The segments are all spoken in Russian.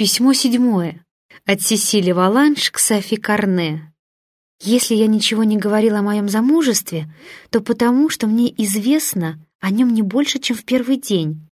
Письмо седьмое. От Сесили Валанш к Софи Карне. Если я ничего не говорила о моем замужестве, то потому, что мне известно о нем не больше, чем в первый день.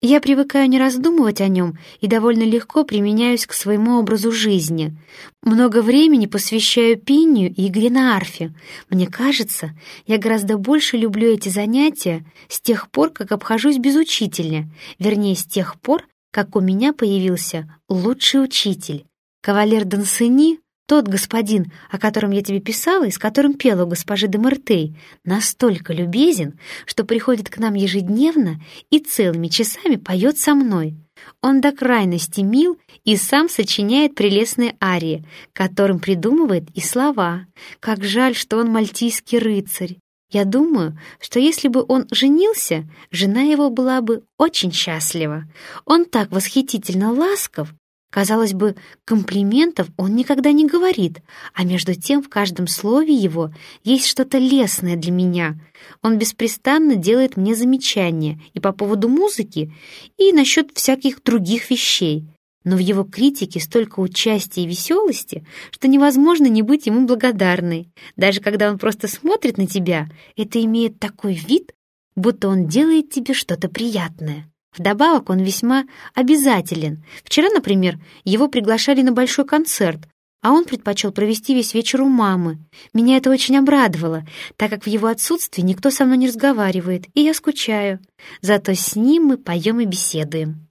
Я привыкаю не раздумывать о нем и довольно легко применяюсь к своему образу жизни. Много времени посвящаю пению и игре на арфе. Мне кажется, я гораздо больше люблю эти занятия с тех пор, как обхожусь без учителя, вернее, с тех пор, как у меня появился лучший учитель. Кавалер Дансени, тот господин, о котором я тебе писала и с которым пела у госпожи де настолько любезен, что приходит к нам ежедневно и целыми часами поет со мной. Он до крайности мил и сам сочиняет прелестные арии, которым придумывает и слова. Как жаль, что он мальтийский рыцарь. Я думаю, что если бы он женился, жена его была бы очень счастлива. Он так восхитительно ласков. Казалось бы, комплиментов он никогда не говорит, а между тем в каждом слове его есть что-то лесное для меня. Он беспрестанно делает мне замечания и по поводу музыки, и насчет всяких других вещей но в его критике столько участия и веселости, что невозможно не быть ему благодарной. Даже когда он просто смотрит на тебя, это имеет такой вид, будто он делает тебе что-то приятное. Вдобавок он весьма обязателен. Вчера, например, его приглашали на большой концерт, а он предпочел провести весь вечер у мамы. Меня это очень обрадовало, так как в его отсутствии никто со мной не разговаривает, и я скучаю. Зато с ним мы поем и беседуем.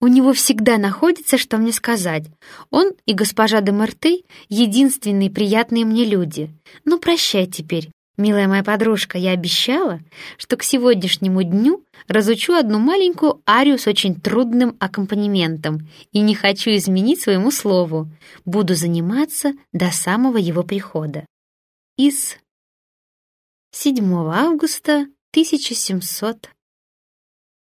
У него всегда находится, что мне сказать. Он и госпожа де Мартей — единственные приятные мне люди. Ну, прощай теперь, милая моя подружка, я обещала, что к сегодняшнему дню разучу одну маленькую арию с очень трудным аккомпанементом и не хочу изменить своему слову. Буду заниматься до самого его прихода. Из 7 августа 1700